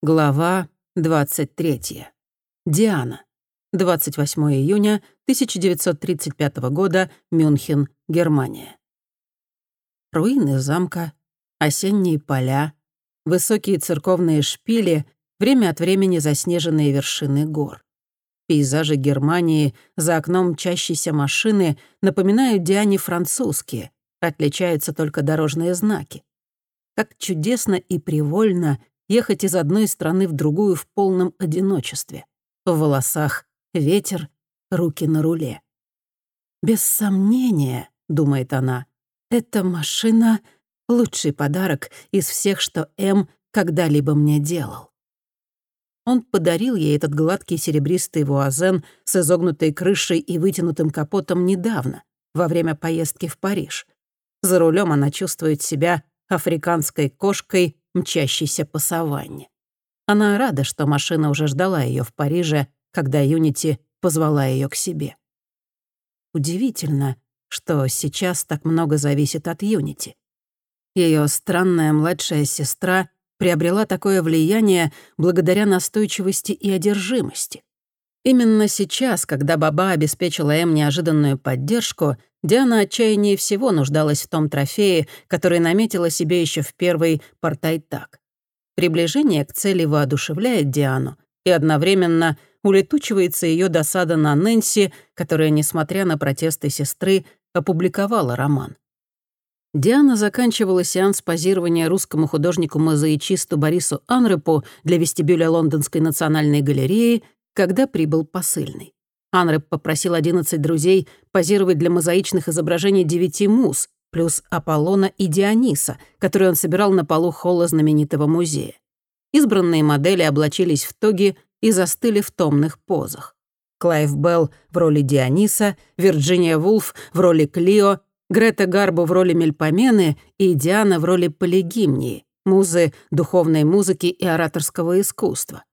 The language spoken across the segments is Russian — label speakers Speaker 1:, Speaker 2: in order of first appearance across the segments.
Speaker 1: Глава 23. Диана. 28 июня 1935 года, Мюнхен, Германия. Руины замка, осенние поля, высокие церковные шпили, время от времени заснеженные вершины гор. Пейзажи Германии, за окном мчащейся машины напоминают Диане французские, отличаются только дорожные знаки. Как чудесно и привольно ехать из одной страны в другую в полном одиночестве. В волосах ветер, руки на руле. «Без сомнения», — думает она, — «эта машина — лучший подарок из всех, что М когда-либо мне делал». Он подарил ей этот гладкий серебристый вуазен с изогнутой крышей и вытянутым капотом недавно, во время поездки в Париж. За рулем она чувствует себя африканской кошкой, мчащейся по саванне. Она рада, что машина уже ждала ее в Париже, когда Юнити позвала ее к себе. Удивительно, что сейчас так много зависит от Юнити. Ее странная младшая сестра приобрела такое влияние благодаря настойчивости и одержимости. Именно сейчас, когда Баба обеспечила Эм неожиданную поддержку, Диана отчаяннее всего нуждалась в том трофее, который наметила себе еще в первый портайтак. Приближение к цели воодушевляет Диану, и одновременно улетучивается ее досада на Нэнси, которая, несмотря на протесты сестры, опубликовала роман. Диана заканчивала сеанс позирования русскому художнику-мозаичисту Борису Анрепу для вестибюля Лондонской национальной галереи, когда прибыл посыльный. Анреп попросил 11 друзей позировать для мозаичных изображений девяти муз, плюс Аполлона и Диониса, которые он собирал на полу холла знаменитого музея. Избранные модели облачились в тоги и застыли в томных позах. Клайв Белл в роли Диониса, Вирджиния Вулф в роли Клио, Грета Гарбо в роли Мельпомены и Диана в роли Полигимнии, музы духовной музыки и ораторского искусства.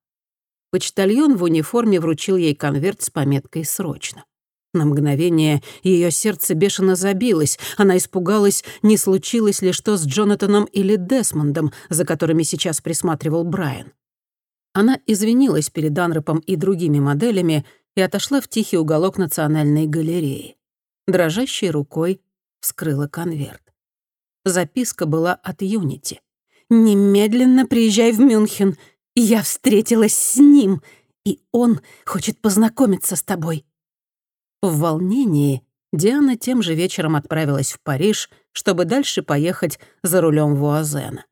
Speaker 1: Почтальон в униформе вручил ей конверт с пометкой «Срочно». На мгновение ее сердце бешено забилось. Она испугалась, не случилось ли что с Джонатаном или Десмондом, за которыми сейчас присматривал Брайан. Она извинилась перед Анропом и другими моделями и отошла в тихий уголок Национальной галереи. Дрожащей рукой вскрыла конверт. Записка была от Юнити. «Немедленно приезжай в Мюнхен. Я встретилась с ним, и он хочет познакомиться с тобой». В волнении Диана тем же вечером отправилась в Париж, чтобы дальше поехать за рулем Вуазена.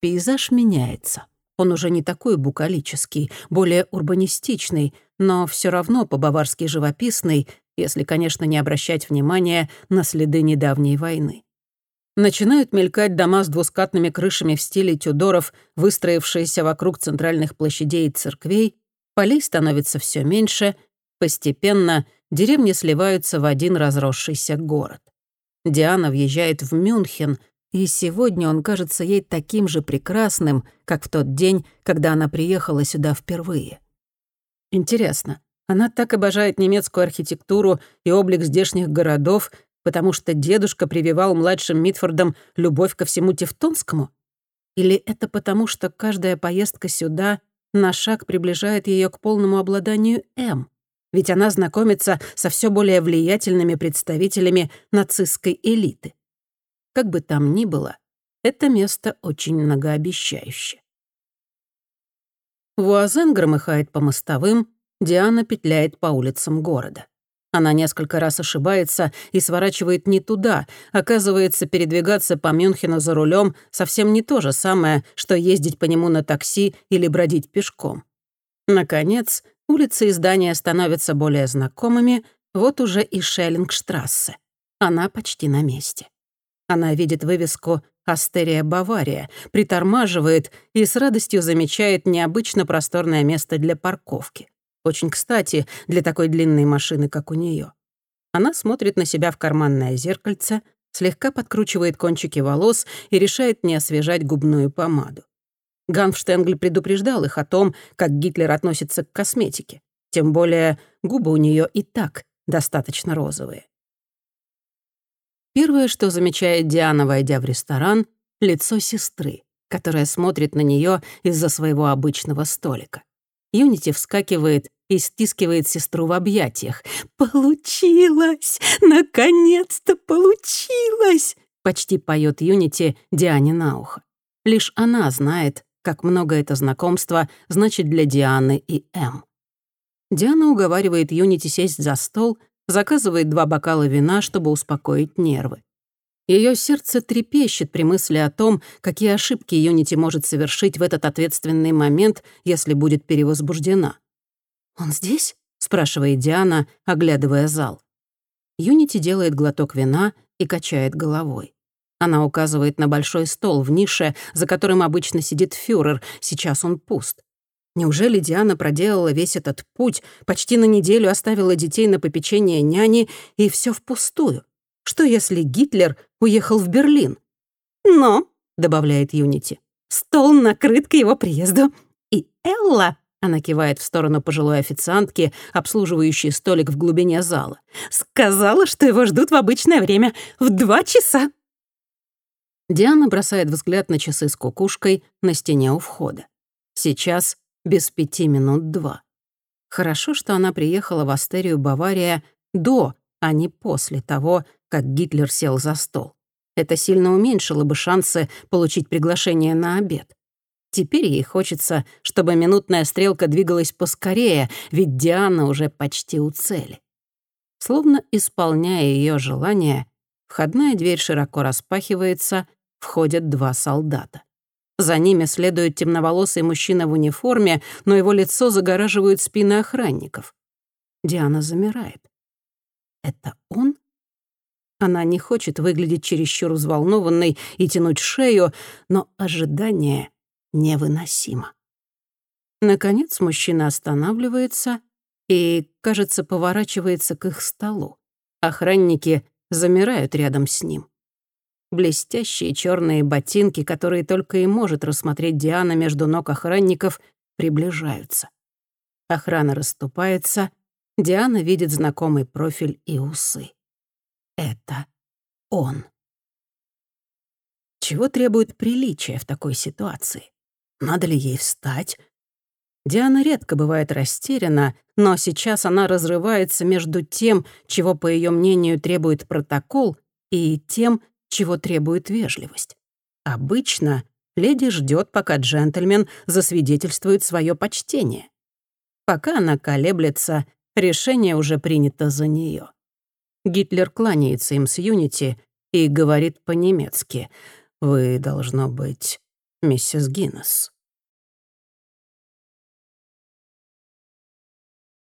Speaker 1: Пейзаж меняется. Он уже не такой букалический, более урбанистичный, но все равно по-баварски живописный, если, конечно, не обращать внимания на следы недавней войны. Начинают мелькать дома с двускатными крышами в стиле Тюдоров, выстроившиеся вокруг центральных площадей и церквей, полей становится все меньше, постепенно деревни сливаются в один разросшийся город. Диана въезжает в Мюнхен, и сегодня он кажется ей таким же прекрасным, как в тот день, когда она приехала сюда впервые. Интересно, она так обожает немецкую архитектуру и облик здешних городов, потому что дедушка прививал младшим Митфордам любовь ко всему Тевтонскому? Или это потому, что каждая поездка сюда на шаг приближает ее к полному обладанию М? Ведь она знакомится со все более влиятельными представителями нацистской элиты. Как бы там ни было, это место очень многообещающе. Вуазен громыхает по мостовым, Диана петляет по улицам города. Она несколько раз ошибается и сворачивает не туда. Оказывается, передвигаться по Мюнхену за рулем совсем не то же самое, что ездить по нему на такси или бродить пешком. Наконец, улицы и здания становятся более знакомыми, вот уже и Шеллингштрассе. Она почти на месте. Она видит вывеску «Астерия Бавария», притормаживает и с радостью замечает необычно просторное место для парковки. Очень кстати для такой длинной машины, как у нее. Она смотрит на себя в карманное зеркальце, слегка подкручивает кончики волос и решает не освежать губную помаду. Ганфштенгль предупреждал их о том, как Гитлер относится к косметике. Тем более губы у нее и так достаточно розовые. Первое, что замечает Диана, войдя в ресторан, — лицо сестры. которая смотрит на нее из-за своего обычного столика. Юнити вскакивает и стискивает сестру в объятиях. «Получилось! Наконец-то получилось!» Почти поет Юнити Диане на ухо. Лишь она знает, как много это знакомство значит для Дианы и М. Диана уговаривает Юнити сесть за стол, заказывает два бокала вина, чтобы успокоить нервы. Ее сердце трепещет при мысли о том, какие ошибки Юнити может совершить в этот ответственный момент, если будет перевозбуждена. «Он здесь?» — спрашивает Диана, оглядывая зал. Юнити делает глоток вина и качает головой. Она указывает на большой стол в нише, за которым обычно сидит фюрер, сейчас он пуст. Неужели Диана проделала весь этот путь, почти на неделю оставила детей на попечение няни, и все впустую? Что если Гитлер уехал в Берлин? Но, добавляет Юнити, стол накрыт к его приезду. И Элла, она кивает в сторону пожилой официантки, обслуживающей столик в глубине зала, сказала, что его ждут в обычное время, в два часа. Диана бросает взгляд на часы с кукушкой на стене у входа. Сейчас без пяти минут два. Хорошо, что она приехала в Астерию Бавария до, а не после того, как Гитлер сел за стол. Это сильно уменьшило бы шансы получить приглашение на обед. Теперь ей хочется, чтобы минутная стрелка двигалась поскорее, ведь Диана уже почти у цели. Словно исполняя ее желание, входная дверь широко распахивается, входят два солдата. За ними следует темноволосый мужчина в униформе, но его лицо загораживают спины охранников. Диана замирает. Это он? Она не хочет выглядеть чересчур взволнованной и тянуть шею, но ожидание невыносимо. Наконец мужчина останавливается и, кажется, поворачивается к их столу. Охранники замирают рядом с ним. Блестящие черные ботинки, которые только и может рассмотреть Диана между ног охранников, приближаются. Охрана расступается, Диана видит знакомый профиль и усы. Это он. Чего требует приличия в такой ситуации? Надо ли ей встать? Диана редко бывает растеряна, но сейчас она разрывается между тем, чего, по ее мнению, требует протокол, и тем, чего требует вежливость. Обычно леди ждет, пока джентльмен засвидетельствует свое почтение. Пока она колеблется, решение уже принято за нее. Гитлер кланяется им с Юнити и говорит по-немецки. «Вы, должно быть, миссис Гиннес».